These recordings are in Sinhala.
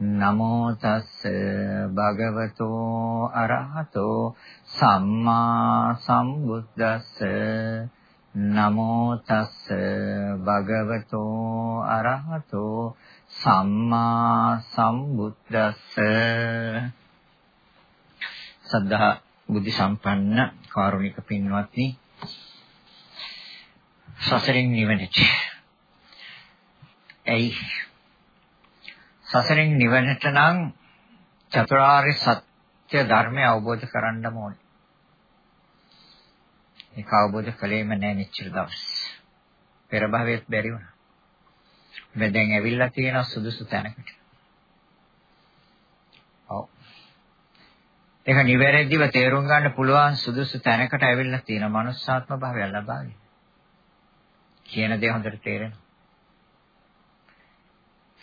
නමෝ තස්ස භගවතෝ අරහතෝ සම්මා සම්බුද්දස්ස. නමෝ තස්ස භගවතෝ අරහතෝ සම්මා සම්බුද්දස්ස. සද්ධා බුද්ධ සම්පන්න කාරුණික පින්වත්නි සසරින් නිවනට. ඇයි සසරින් නිවනට නම් චතුරාර්ය සත්‍ය ධර්මය අවබෝධ කරගන්න ඕනේ. ඒක අවබෝධ කළේම නැහැ මෙච්චර දවස්. පෙර භවයේත් බැරි වුණා. මේ දැන් ඇවිල්ලා තියෙන සුදුසු තැනකට. ඔව්. ඒක නිවැරදිව තේරුම් ගන්න පුළුවන් සුදුසු තැනකට ඇවිල්ලා තියෙන මනුස්සාත්ම භාවය ලබාගෙන. කියන දේ හොඳට තේරෙනවා.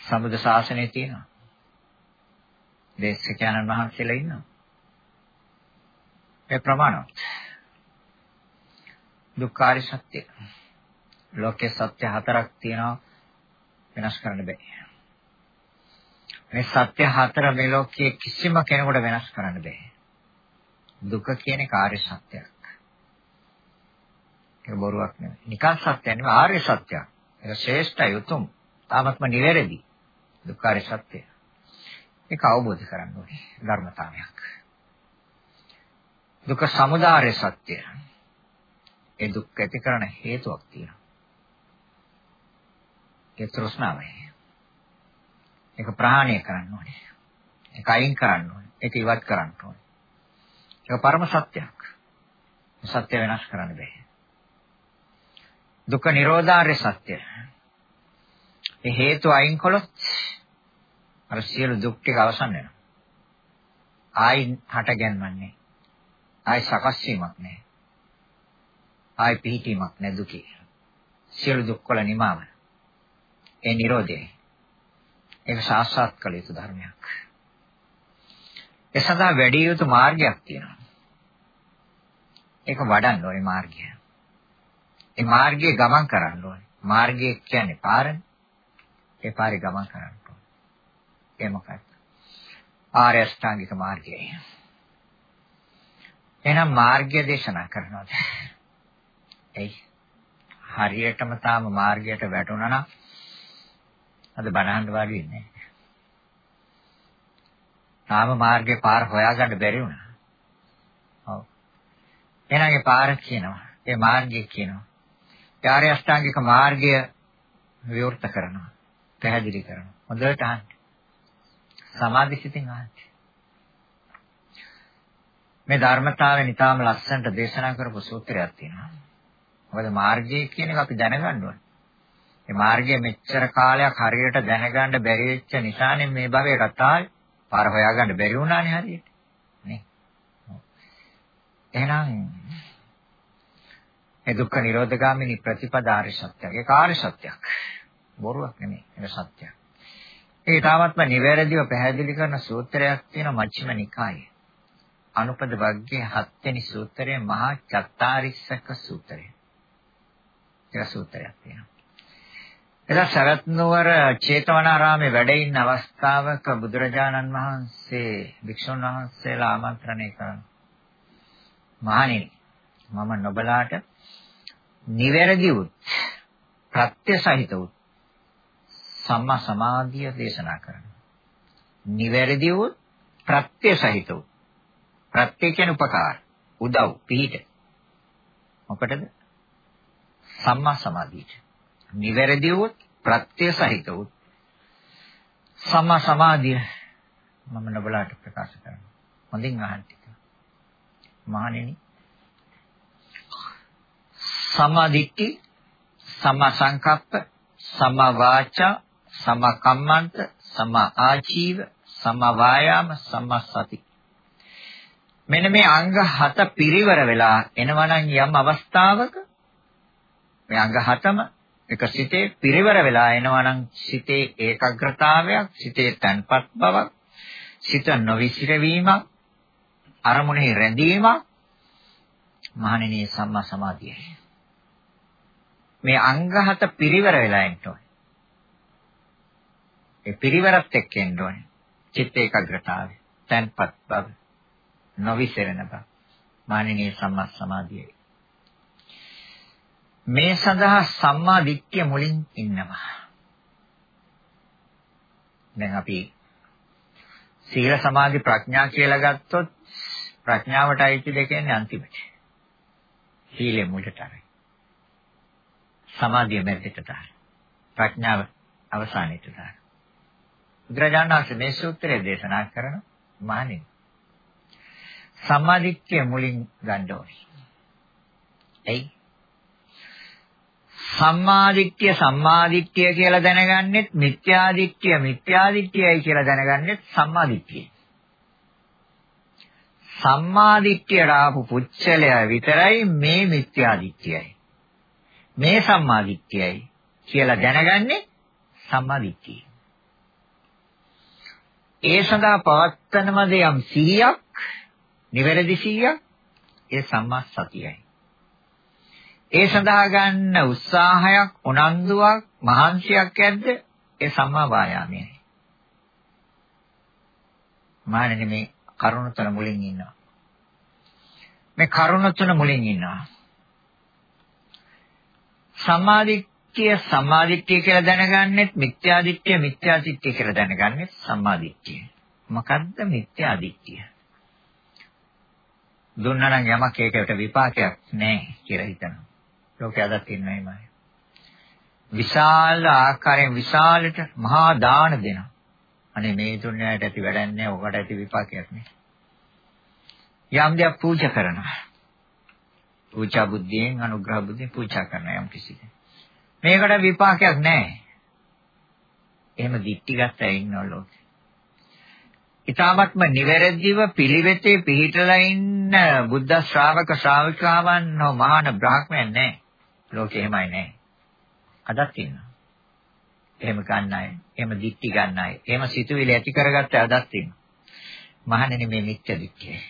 සම්බුද්ධ ශාසනයේ තියෙනවා. දේශකයන්න් වහන්සේලා ඉන්නවා. ඒ ප්‍රමාණවත්. දුක්ඛාරි සත්‍ය. ලෝකේ සත්‍ය හතරක් තියෙනවා වෙනස් කරන්න බෑ. මේ සත්‍ය හතර මේ ලෝකයේ කිසිම කෙනෙකුට වෙනස් කරන්න බෑ. දුක කියන්නේ කාර්ය සත්‍යයක්. ඒක බොරුවක් නෙවෙයි. නිකන් සත්‍යයක් නෙවෙයි ආර්ය සත්‍යයක්. ඒක ශ්‍රේෂ්ඨයි උතුම්. තාමත්ම නිවැරදි. දුක්ඛාරය සත්‍යය. ඒක අවබෝධ කරගන්න ඕනේ ධර්මතාවයක්. දුක සමුදාය සත්‍යය. ඒ දුක් ඇති කරන හේතුවක් තියෙනවා. ඒ තෘෂ්ණාවයි. ඒක ප්‍රහාණය කරන්න ඕනේ. ඒක අයින් කරන්න ඕනේ. ඒක ඉවත් කරන්න ඕනේ. ඒක පරම සත්‍යයක්. සත්‍ය වෙනස් කරන්න බෑ. දුක්ඛ නිරෝධාර්ය සත්‍ය. ඒ හේතු අයින් කළොත් අර සියලු දුක් ටික අවසන් වෙනවා. ආයි හටගන්වන්නේ. ආයි සකස් වීමක් නැහැ. ආයි පිහිටීමක් නැහැ දුකේ. සියලු දුක් වල නිමාව. ඒ Nirodhe. ඒක සාක්ෂාත් කළ යුතු ධර්මයක්. ඒ සඳහා වැඩි යුතු මාර්ගයක් තියෙනවා. ඒක වඩන්න ඕනේ මාර්ගය. ඒ මාර්ගයේ ගමන් කරන්න ඕනේ. මාර්ගය කියන්නේ පාරනේ. ඒ පාරේ ගමන් කරන්න ඕනේ. ඒ මොකක්ද? ආර්ය අෂ්ටාංගික මාර්ගය. එහෙනම් මාර්ගය දේශනා කරනවාද? එයි හරියටම තාම මාර්ගයට වැටුණා නම් අද බණහන් වාඩි වෙන්නේ නැහැ. තාම මාර්ගේ පාර හොයාගන්න බැරි වුණා. ඔව්. එහෙනම් ඒ පාර කියනවා. ඒ මාර්ගය කියනවා. ආර්ය අෂ්ටාංගික මාර්ගය විවෘත කරනවා. පැහැදිලි කරනවා. හොඳට අහන්න. සමාධි සිතින් අහන්න. මේ ධර්මතාවය නිතාම ලස්සනට දේශනා කරපු සූත්‍රයක් තියෙනවා. මොකද මාර්ගය කියන එක අපි දැනගන්න ඕනේ. මේ මාර්ගය මෙච්චර කාලයක් හරියට දැනගන්න බැරි වෙච්ච නිසානේ මේ භවයේ කතාවේ පාර හොයාගන්න බැරි වුණානේ හරියට. නේ. එහෙනම් මේ දුක්ඛ නිරෝධගාමිනී ප්‍රතිපදාරි සත්‍යයක්. ඒක ආර්ය සත්‍යයක්. බොරුවක් නෙමෙයි. ඒක සත්‍යයක්. ඒ තාමත්ම නිවැරදිව පැහැදිලි කරන සූත්‍රයක් තියෙනවා මජ්ක්‍ධිම නිකායේ. අනුපද වර්ගයේ හත්වෙනි සූත්‍රය මහා චත්තාරිස්සක සූත්‍රය. ඒක සූත්‍රයක් තියෙනවා. එදා සරත් නුවර චේතවනාරාමේ වැඩ ඉන්න අවස්ථාවක බුදුරජාණන් වහන්සේ භික්ෂුන් වහන්සේලා ආමන්ත්‍රණය කරනවා. මහණෙනි මම නොබලාට නිවැරදි වූ ප්‍රත්‍ය සහිත වූ සම්මා සමාධිය දේශනා කරනවා. නිවැරදි වූ ප්‍රත්‍ය සහිත වූ ප්‍රත්‍ය කියන්නේ උපකාර. උදව්, පිහිට. මොකටද? සම්මා සමාධියට. නිවැරදි වූ ප්‍රත්‍ය සහිත වූ සම්මා සමාධිය මම නබලාට ප්‍රකාශ කරනවා. හොඳින් අහන්න ටික. මහණෙනි සමාධිට්ඨි සම්මා සංකප්ප සම්මා වාචා සම්මා කම්මන්ත සම්මා ආජීව සම්මා වායාම සම්මා සති මෙන්න මේ අංග හත පිරිවර වෙලා එනවනම් යම් අවස්ථාවක මේ අංග හතම එක සිතේ පිරිවර වෙලා එනවනම් සිතේ ඒකාග්‍රතාවයක් සිතේ තන්පත් බවක් සිත නොවිසිරවීමක් අරමුණේ රැඳීමක්. මහණෙනි සම්මා සමාධියයි. මේ අංග හත පිරිවර වෙලා එන්න ඕනේ. ඒ පිරිවරත් එක්ක එන්න ඕනේ. චිත්ත ඒකාග්‍රතාවය, තන්පත් බව, නොවිසරණ බව. මානිනී සම්මා සමාධියයි. මේ සඳහා සම්මා දිට්ඨිය මුලින් ඉන්නවා. දැන් අපි සීල සමාධි ප්‍රඥා කියලා ගත්තොත් ප්‍රඥාවට අයිති දෙකෙන්නේ අන්තිමට. සීලෙ මුලට අරයි. සමාධිය මැදට දාන. ප්‍රඥාව අවසානයේට දාන. බුදුරජාණන් වහන්සේ මේ සූත්‍රය දේශනා කරන මහණෙනි. සමාධිත්‍ය මුලින් ගන්න ඕනේ. එයි සම්මාදිට්ඨිය සම්මාදිට්ඨිය කියලා දැනගන්නෙත් මිත්‍යාදිට්ඨිය මිත්‍යාදිට්ඨියයි කියලා දැනගන්නෙත් සම්මාදිට්ඨිය. සම්මාදිට්ඨියට ආපු පුච්චලය විතරයි මේ මිත්‍යාදිට්ඨියයි. මේ සම්මාදිට්ඨියයි කියලා දැනගන්නේ සම්මාදිට්ඨිය. ඒ සඳහා පවත්තනමද යම් සිහියක්, නිවැරදි සිහියක්, ඒ සම්මා සතියයි. ඒ සඳහා ගන්න උත්සාහයක්, උනන්දුවක්, මහන්සියක් ඇද්ද? ඒ සම්මා වායාමයයි. මානෙ මේ කරුණ තුන මුලින් ඉන්නවා. මේ කරුණ තුන මුලින් ඉන්නවා. සම්මාදිට්ඨිය සම්මාදිට්ඨිය කියලා දැනගන්නෙත් මිත්‍යාදිට්ඨිය මිත්‍යාදිට්ඨිය කියලා දැනගන්නෙත් සම්මාදිට්ඨිය. මොකද්ද මිත්‍යාදිට්ඨිය? දුන්නා නම් යමක් ඒකට විපාකයක් නැහැ කියලා හිතනවා. ලෝකයේ අදත් ඉන්නයිමයි. විශාල ආකාරයෙන් විශාලට මහා දාන දෙනවා. අනේ මේ දුන්නාට ඇති වැඩක් නැහැ, ඔකට ඇති විපාකයක් නැහැ. යම් දෙයක් පූජා කරනවා. පූජා බුද්ධියෙන් අනුග්‍රහ බුද්ධියෙන් පූජා කරන යම් කිසි මේකට විපාකයක් නැහැ. එහෙම දික්ටිගත ඉන්නව ලෝකේ. ඊටාත්ම නිවැරදිව පිළිවෙතේ පිහිටලා ඉන්න බුද්ධ ශ්‍රාවක ශ්‍රාවිකාවන් නෝ මහාන බ්‍රාහ්මණයන් නැහැ. ලෝකේ එහෙමයි නැහැ. අදත් ඉන්නවා. එහෙම ගන්න අය, එහෙම දික්ටි ගන්න අය, එහෙම සිතුවිලි ඇති කරගත්ත අදත් ඉන්නවා. මහණෙනි මේ මිත්‍ය දික්කේ.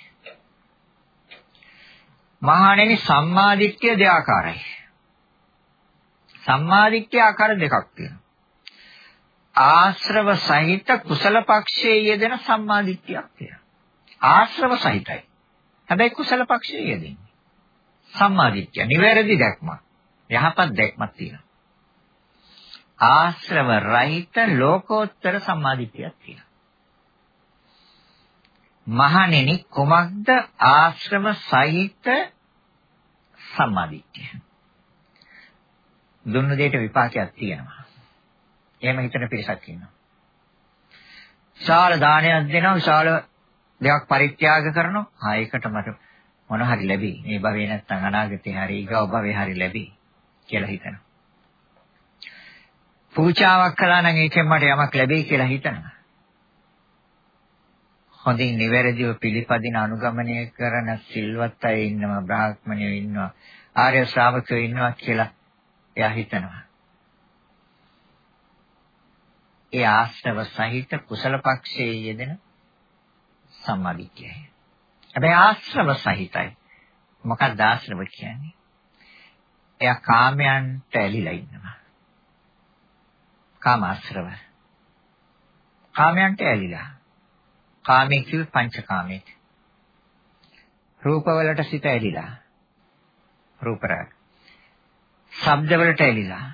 මහණෙනි සම්මාදිට්ඨිය දෙආකාරයි. සම්මාදිට්ඨිය ආකාර දෙකක් තියෙනවා. ආශ්‍රව සහිත කුසල පක්ෂයේ යෙදෙන සම්මාදිට්ඨියක් තියෙනවා. ආශ්‍රව සහිතයි. හැබැයි කුසල පක්ෂයේ යෙදෙන්නේ. සම්මාදිට්ඨිය නිවැරදි දැක්මක්. යහපත් දැක්මක් තියෙනවා. ආශ්‍රව රහිත ලෝකෝත්තර සම්මාදිට්ඨියක් තියෙනවා. මහණෙනි කුමක්ද ආශ්‍රම සහිත සම්මාදිට්ඨිය දුන්න දෙයට විපාකයක් තියෙනවා. එහෙම හිතන පිරිසක් ඉන්නවා. විශාල දානයක් දෙනවා විශාල දෙයක් පරිත්‍යාග කරනවා. ආ ඒකට මට මොන හරි ලැබි. මේ භවේ නැත්නම් අනාගතේ හරි ඊගව භවේ හරි ලැබි කියලා හිතනවා. පූජාවක් කළා නම් ඒකෙන් මට යමක් ලැබෙයි කියලා හිතනවා. හොඳින් නිවැරදිව පිළිපදින අනුගමනය කරන සිල්වත් අය ඉන්නවා බ්‍රාහ්මණයෝ ඉන්නවා ආර්ය ශ්‍රාවකයෝ ඉන්නවා කියලා එයා හිතනවා. ඒ ආශ්‍රව සහිත කුසල පක්ෂයේ යෙදෙන සම්මාදිට්ඨියයි. හැබැයි ආශ්‍රව සහිතයි. මොකක්ද ආශ්‍රව කියන්නේ? එයා කාමයන්ට ඇලිලා ඉන්නවා. කාමාශ්‍රව. කාමයන්ට ඇලිලා. කාමයේ කිව්ව පංචකාමයේ. රූපවලට සිත ඇලිලා. රූප රාග. ශබ්ද වලට ඇලිලා.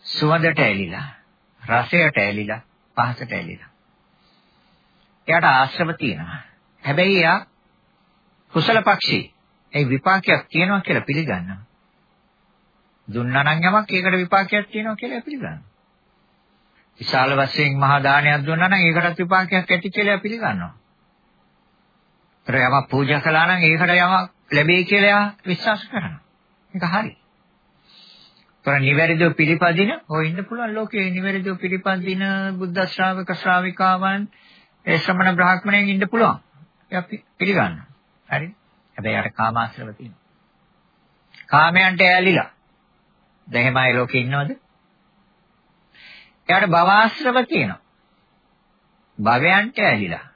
සුවඳට ඇලිලා. රසයට ඇලිලා. පහසට ඇලිලා. එයාට ආශ්‍රව තියෙනවා. හැබැයි යා කුසල පක්ෂී. ඒ විපාකයක් තියෙනවා කියලා පිළිගන්නවා. දුන්නා නම් යමක් ඒකට විපාකයක් තියෙනවා කියලා පිළිගන්නවා. විශාල වශයෙන් මහා දානයක් දුන්නා නම් ඒකටත් විපාකයක් ඇති කියලා පිළිගන්නවා. ඒතර යමක් පූජා කළා නම් ඒකට යමක් ලැබෙයි කියලා විශ්වාස කරනවා. ඒක හරි. ඒතර නිවැරදිව පිළිපදින හොය ඉන්න පුළුවන් ලෝකේ නිවැරදිව පිළිපදින බුද්ධ ශ්‍රාවක ශ්‍රාවිකාවන් ඒ ශ්‍රමණ බ්‍රාහ්මණයන් ඉන්න පුළුවන්. අපි පිළිගන්නවා. හරි. හැබැයි අර කාමාශ්‍රව තියෙනවා. කාමයන්ට ඇලිලා. දැන් එහෙමයි ලෝකේ ඉන්නවද? එයාට භවආශ්‍රව තියෙනවා. භවයන්ට ඇලිලා.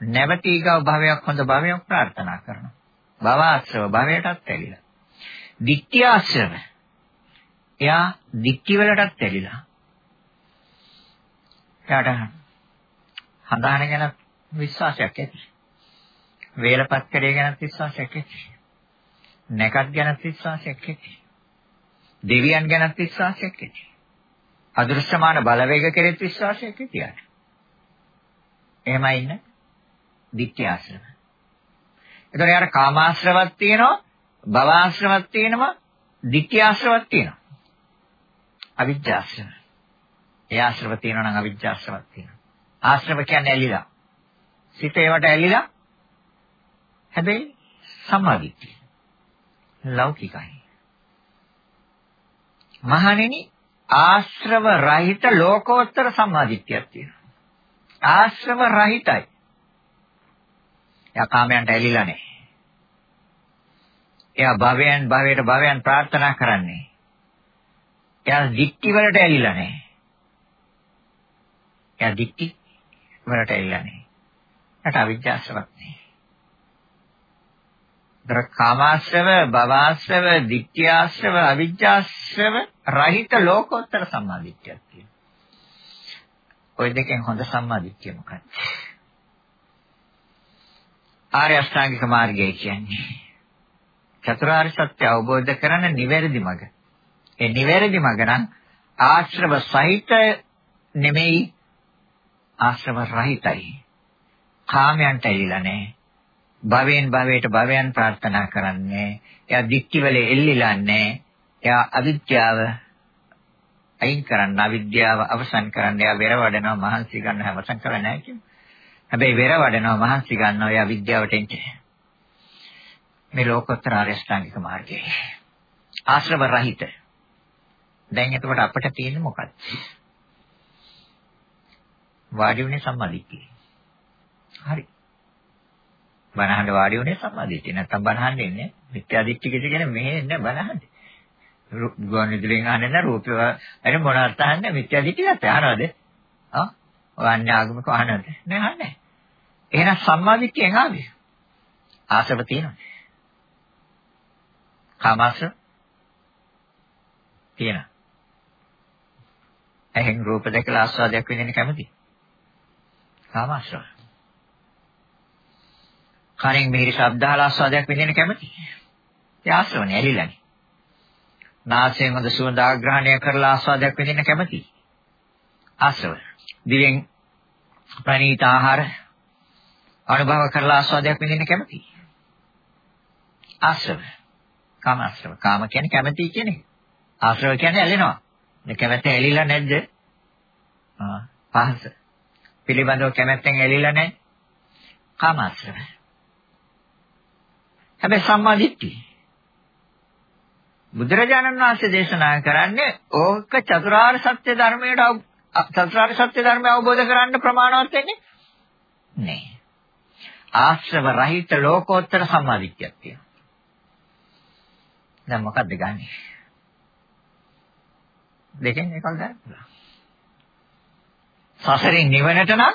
නැවතීගව භවයක් හොඳ භවයක් ප්‍රාර්ථනා කරනවා. භවආශ්‍රව භවයටත් ඇලිලා. ditthya ආශ්‍රව. එයා ditthi වලටත් ඇලිලා. එයාට හඳාන ගැන විශ්වාසයක් ඇති. වේලපත් කඩේ ගැනත් විශ්වාසයක් ඇති. නැකත් ගැනත් විශ්වාසයක් ඇති. දෙවියන් ගැනත් විශ්වාසයක් ඇති. අදෘශ්‍යමාන බලවේග කෙරෙත් විශ්වාසයක් ඇති. එහෙමයි ඉන්න ditthya ආශ්‍රම. ඒතර යාර කාමාශ්‍රවක් තියෙනවා, භවආශ්‍රවක් තියෙනවා, ditthya ආශ්‍රවක් තියෙනවා. අවිජ්ජාශ්‍රම. ඒ ආශ්‍රව තියෙනවා නම් අවිජ්ජාශ්‍රවක් තියෙනවා. ආශ්‍රව කියන්නේ ඇලිලා. සිත ඒවට ඇලිලා හැබැයි සම්මාදිට්ඨිය. ලෞකිකයි. මහණෙනි ආශ්‍රව රහිත ලෝකෝත්තර සම්මාදිට්ඨියක් තියෙනවා. ආශ්‍රව රහිතයි. එයා කාමයන්ට ඇලිලා නැහැ. එයා භවයන් භවයට භවයන් ප්‍රාර්ථනා කරන්නේ. එයා දික්ටි වලට ඇලිලා නැහැ. එයා දික්ටි වලට ඇලිලා නැහැ. එයාට අවිජ්ජාශ්‍රවක් නැහැ. දර කාමාශ්‍රව, භවආශ්‍රව, දික්ඛ්‍යාශ්‍රව, අවිජ්ජාශ්‍රව රහිත ලෝකෝත්තර සම්මාදිට්ඨියක් තියෙනවා. ওই දෙකෙන් හොඳ සම්මාදිට්ඨිය මොකක්ද? ආර්ය අෂ්ටාංගික මාර්ගය කියන්නේ චතුරාර්ය සත්‍ය අවබෝධ කරන නිවැරදි මඟ. ඒ නිවැරදි මඟ නම් ආශ්‍රව සහිත නෙමෙයි ආශ්‍රව රහිතයි. කාමයන්ට ඇලිලා නැහැ. භවෙන් භවයට භවයන් ප්‍රාර්ථනා කරන්නේ. එයා දික්තිවල එල්ලිලා නැහැ. එයා අවිද්‍යාව අයින් කරන්න අවිද්‍යාව අවසන් කරන්න එයා වෙර වඩනවා මහන්සි ගන්න අවසන් කරන්නේ නැහැ කියන්නේ. හැබැයි වෙර වඩනවා මහන්සි ගන්නවා එයා විද්‍යාවට එන්නේ. මේ ලෝකෝත්තර ආර්ය අෂ්ටාංගික මාර්ගය. ආශ්‍රව රහිත. දැන් එතකොට අපිට තියෙන්නේ මොකක්ද? වාඩි වුණේ සම්මාදිට්ඨිය. හරි. බණහඬ වාඩි වුණේ සම්මාදිට්ඨිය. නැත්තම් බණහඬ ඉන්නේ මිත්‍යා දිට්ඨිය කියන්නේ මෙහෙ ඉන්නේ බණහඬ. ගුවන් විදුලියෙන් අහන්නේ නැහැ රූපය. අර මොනවත් අහන්නේ මිත්‍යා දිට්ඨියත් අහනවද? ආ? ඔයන්නේ ආගමක අහනවද? නෑ අහන්නේ. එහෙනම් සම්මාදිට්ඨියෙන් ආවේ. ආසව තියෙනවද? කාමාශ්‍ර තියෙනවා. එහෙන් රූප දැකලා ආස්වාදයක් විඳින්න කැමති? කාමාශ්‍රව. කනෙන් මිහිරි ශබ්ද අහලා ආස්වාදයක් විඳින්න කැමති? ඒ ආශ්‍රවනේ ඇලිලානේ. නාසයෙන් හොඳ සුවඳ ආග්‍රහණය කරලා ආස්වාදයක් විඳින්න කැමති? ආශ්‍රව. දිවෙන් ප්‍රණීත ආහාර අනුභව කරලා ආස්වාදයක් විඳින්න කැමති? ආශ්‍රව. කාම ආශ්‍රව. කාම කියන්නේ කැමති කියන්නේ. ආශ්‍රව කියන්නේ ඇලෙනවා. මේ කැමැත්ත ඇලිලා නැද්ද? ආ පහස. පිළිබඳව කැමැත්තෙන් ඇලිලා නැහැ. කාම ආශ්‍රව. හැබැයි සම්මා දිට්ඨිය. බුදුරජාණන් වහන්සේ දේශනා කරන්නේ ඕක චතුරාර්ය සත්‍ය ධර්මයට චතුරාර්ය සත්‍ය ධර්මය අවබෝධ කරගන්න ප්‍රමාණවත් වෙන්නේ නැහැ. ආශ්‍රව රහිත ලෝකෝත්තර සම්මාදිට්ඨියක් තියෙනවා. දැන් මොකක්ද ගන්නෙ? දෙකෙන් එකක් ගන්න පුළුවන්. සසරින් නිවනට නම්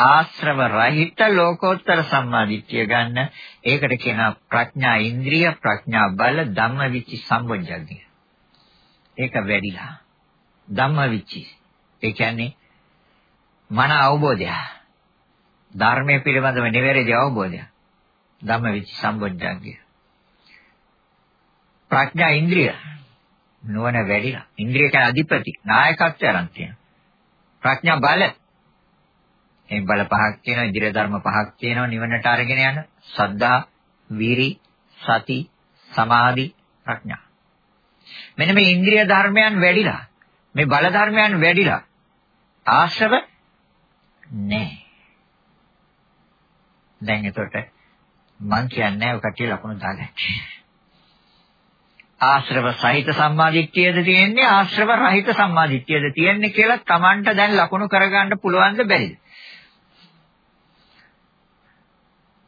ආශ්‍රව රහිත ලෝකෝත්තර සම්මාදිට්ඨිය ගන්න ඒකට කියනවා ප්‍රඥා ඉන්ද්‍රිය ප්‍රඥා බල ධම්මවිචි සම්බොජ්ජග්ගය. ඒක වැඩිලා. ධම්මවිචි. ඒ කියන්නේ මන අවබෝධය. ධර්මයේ පිළිබඳව නිවැරදි අවබෝධය. ධම්මවිචි සම්බොජ්ජංගය. ප්‍රඥා ඉන්ද්‍රිය නුවණ වැඩිලා. ඉන්ද්‍රිය කියන්නේ අධිපති, නායකත්වය අරන් තියෙනවා. ප්‍රඥා බල මේ බල පහක් තියෙනවා, ඉන්ද්‍රිය ධර්ම පහක් තියෙනවා නිවනට අරගෙන යන සද්ධා, වීරි, සති, සමාධි, ප්‍රඥා. මෙන්න මේ ඉන්ද්‍රිය ධර්මයන් වැඩිලා, මේ බල ධර්මයන් වැඩිලා ආශ්‍රව නැහැ. දැන් එතකොට මං කියන්නේ ඔය කටිය ලකුණු දාගන්න. ආශ්‍රව සහිත සම්මාදිට්ඨියද තියෙන්නේ ආශ්‍රව රහිත සම්මාදිට්ඨියද තියෙන්නේ කියලා Tamanට දැන් ලකුණු කරගන්න පුළුවන්ද බැරිද?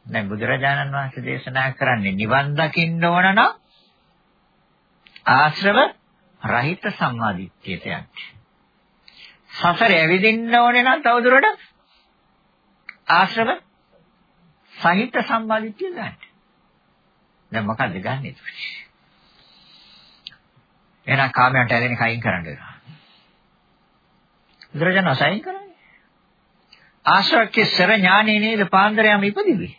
දැන් බුදුරජාණන් වහන්සේ දේශනා කරන්නේ නිවන් දකින්න ඕන නම් ආශ්‍රව රහිත සම්මාදිට්ඨියට යන්න. සසර ඇවිදින්න ඕනේ නම් තවදුරටත් ආශ්‍රව සහිත සම්මාදිට්ඨිය ගන්න. දැන් මොකද්ද ගන්නෙ? එහෙනම් කාමයට ඇලෙන කයින් කරන්න වෙනවා. බුදුරජාණන් සයින් කරන්නේ. ආශ්‍රවකේ සර ඥානෙ නේද පාන්දරයම ඉපදිවි.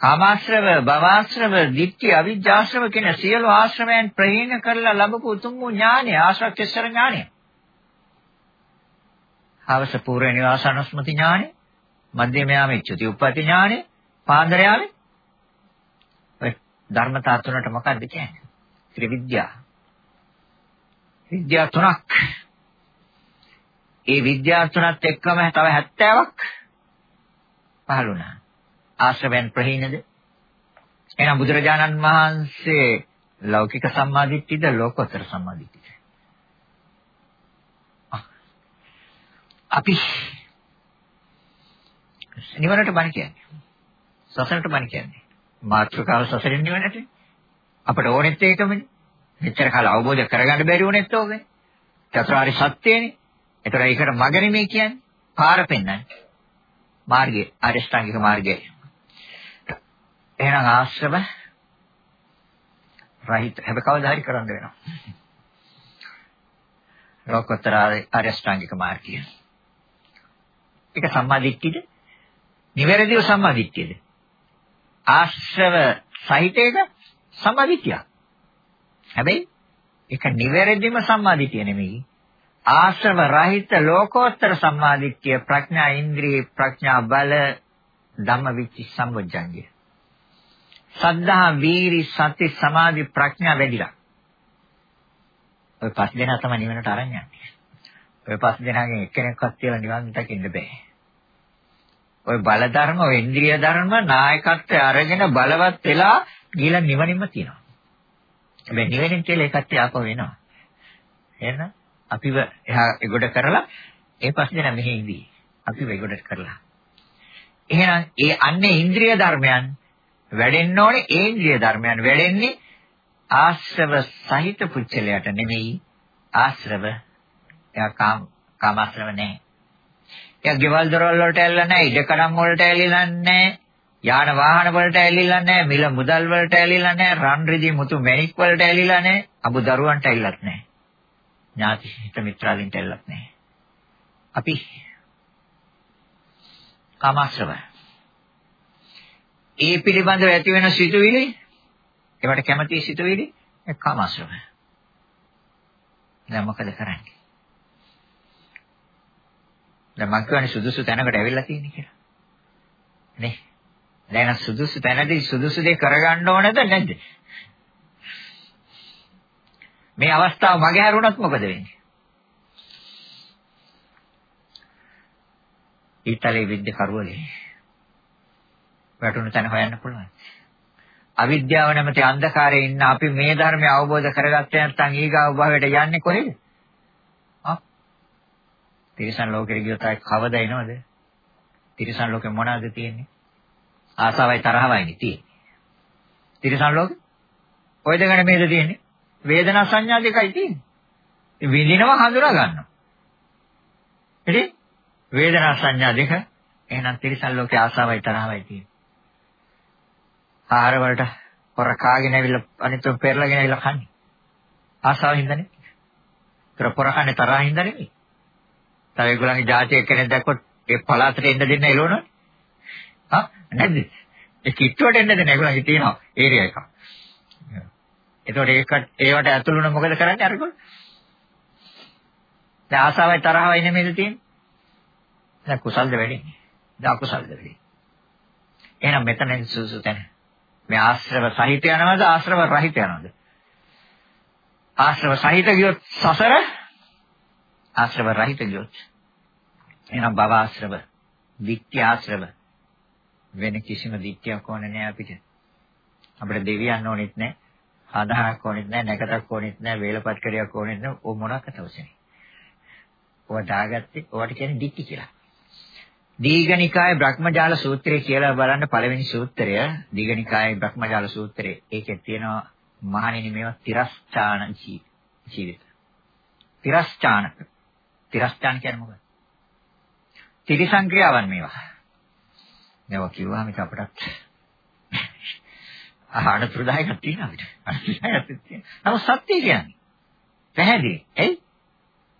කාමාශ්‍රව, භවආශ්‍රව, ditthi අවිජ්ජාශ්‍රව කියන සියලු ආශ්‍රවයන් ප්‍රහීන කරලා ලැබපු උතුම් වූ ඥානය ආශ්‍රවකේ සර ඥානය. අවස පූර්ව නිවාසනස්මති ඥානෙ, මධ්‍යම යාමේ චුති උප්පති ඥානෙ, පාන්දර යාමේ ධර්මතා තුනට මොකක්ද කියන්නේ? ත්‍රිවිද්‍යා. විද්‍යා තුනක්. ඒ විද්‍යා තුනත් එක්කම තව 70ක් පහළ වුණා. ආශ්‍රවයන් ප්‍රහීනද? එහෙනම් බුදුරජාණන් වහන්සේ ලෞකික සම්මාදිට්ඨියද ලෝකෝත්තර සම්මාදිට්ඨියද? අපි නිවනට බණ කියන්නේ. සසරට බණ කියන්නේ. මාත්‍රකාව සසරින් නිවනට. අපට ඕනෙත් ඒකමනේ. මෙච්චර කාල අවබෝධ කරගන්න බැරි වුණෙත් ඕකනේ. චතුරාර්ය සත්‍යනේ. ඒතර ඒකට මගනේ මේ කියන්නේ. පාර පෙන්නන්නේ. මාර්ගය, අරිෂ්ඨාංගික මාර්ගය. එහෙනම් ආශ්‍රව රහිත හැබැයි කවදා හරි කරන්න වෙනවා. ලෝකෝත්තර අරිෂ්ඨාංගික මාර්ගය. ඒක සම්මාදිට්ඨියද? නිවැරදිව සම්මාදිට්ඨියද? ආශ්‍රව සහිත එක සම්මාදිට්ඨියක්. හැබැයි ඒක නිවැරදිම සම්මාදිටිය නෙමෙයි. ආශ්‍රව රහිත ලෝකෝත්තර සම්මාදිට්ඨිය ප්‍රඥා ඉන්ද්‍රිය ප්‍රඥා බල ධම්මවිචි සම්බොජ්ජංගය. සද්ධා වීරි සති සමාධි ප්‍රඥා වැඩිලා. ඔය පස් දෙනා තමයි නිවනට අරන් යන්නේ. ඔය පස් දෙනාගෙන් එක්කෙනෙක්වත් කියලා නිවන් දකින්න බෑ. ඔය බල ධර්ම, ඔය ඉන්ද්‍රිය ධර්ම නායකත්වය අරගෙන බලවත් වෙලා ගිහලා නිවනින්ම තියෙනවා. හැබැයි නිවෙනින් කියලා ඒකත් ආපහු වෙනවා. එහෙනම් අපිව එහා එගොඩ කරලා ඒ පස්සේ දෙනා මෙහි ඉවි. අපිව එගොඩ කරලා. එහෙනම් ඒ අන්නේ ඉන්ද්‍රිය ධර්මයන් වැඩෙන්න ඕනේ ඒ ඉන්ද්‍රිය ධර්මයන් වැඩෙන්නේ ආශ්‍රව සහිත පුච්චලයට නෙමෙයි ආශ්‍රව එයා කාම කාමාශ්‍රව නැහැ. එයා ගෙවල් දොරවල් වලට ඇල්ලලා නැහැ, ඉඩකඩම් වලට ඇලිලා නැහැ, යාන වාහන වලට ඇලිලා නැහැ, මිල මුදල් වලට ඇලිලා නැහැ, රන් රිදී මුතු මැණික් වලට ඇලිලා නැහැ, අබු දරුවන්ට ඇලිලත් නැහැ. ඥාති හිත මිත්‍රාලින්ට ඇලිලත් නැහැ. අපි කාමාශ්‍රව. ඒ පිළිබඳව ඇති වෙන සිතුවිලි ඒවට කැමති සිතුවිලි ඒ කාමාශ්‍රව. දැන් මොකද කරන්නේ? දැන් මං කියන්නේ සුදුසු තැනකට ඇවිල්ලා තියෙන කියලා. නේ? දැන් සුදුසු තැනදී සුදුසු දේ කරගන්න ඕනද නැද්ද? මේ අවස්ථාව මගේ හැරුණොත් මොකද වෙන්නේ? ඊතලේ විද්‍ය කරවලේ වැටුණු තැන හොයන්න පුළුවන්. අවිද්‍යාව නැමැති අන්ධකාරයේ ඉන්න අපි මේ ධර්මය අවබෝධ කරගත්තේ නැත්නම් ඊගාව භවයට යන්නේ කොහෙද? ආ? තිරිසන් ලෝකෙට ගියොත් ආයි කවද එනවද? තිරිසන් ලෝකෙ මොනවද තියෙන්නේ? ආසාවයි තරහවයි තියෙන්නේ. තිරසන් ලෝකෙ ඔය දෙක නෙමෙයිද තියෙන්නේ? වේදනා සංඥා දෙකයි තියෙන්නේ. විඳිනවා හඳුනා ගන්නවා. ඉතින් වේදනා සංඥා දෙක එහෙනම් තිරසන් ලෝකේ ආසාවයි තරහවයි තියෙන්නේ. ආහාර වලට පොර කාගෙන ඇවිල්ලා අනිත් උන් පෙරලාගෙන ඇවිල්ලා කන්නේ. ආසාවෙන් ඉඳනේ. කර පොර කන්නේ තරහින් ඉඳ නෙමෙයි. තව ඒගොල්ලන්ගේ જાතිය කෙනෙක් දැක්කොත් ඒ පළාතට එන්න දෙන්න එළවනවා. හා නැද්ද? ඒ කිට්ටුවට එන්න දෙන ඒගොල්ලන්ගේ තියෙනවා ඒරියා එකක්. එතකොට ඒක ඒවට ඇතුළු වුණ මොකද කරන්නේ අරගොල්ලෝ? දැන් ආසාවයි තරහවයි නෙමෙයිද තියෙන්නේ? දැන් කුසල්ද වැඩින්නේ? දැන් අකුසල්ද වැඩින්නේ? එහෙනම් මෙතන සුසු තැන. මේ ආශ්‍රව සහිත යනවද ආශ්‍රව රහිත යනවද? ආශ්‍රව සහිත ගියොත් සසර ආශ්‍රව රහිත ගියොත් එහෙනම් භව ආශ්‍රව, විත්‍ය ආශ්‍රව වෙන කිසිම දිට්ඨියක් ඕනේ නෑ අපිට. අපිට දෙවියන් ඕනෙත් නෑ, ආදාහක් ඕනෙත් නෑ, නැකතක් ඕනෙත් නෑ, වේලපත් කරියක් ඕනෙත් නෑ. ඕ මොනක්ද අවශ්‍යයි? ඔය දාගත්තේ ඔයාට කියන්නේ දිට්ඨි කියලා. දීඝනිකාය බ්‍රහ්මජාල සූත්‍රය කියලා බලන්න පළවෙනි සූත්‍රය දීඝනිකාය බ්‍රහ්මජාල සූත්‍රය. ඒකේ තියෙනවා මහණෙනි මේවා තිරස්චාන ජීවිත. තිරස්චාන. තිරස්චාන කියන්නේ මොකක්ද? තිරිසං ක්‍රියාවන් මේවා. මේවා කිව්වහම ඒක අපටත් අහනතුරුදායකක් තියෙනවා අපිට. අනිත් තියෙනවා. නමුත් සත්‍ය කියන්නේ පැහැදිලි. එයි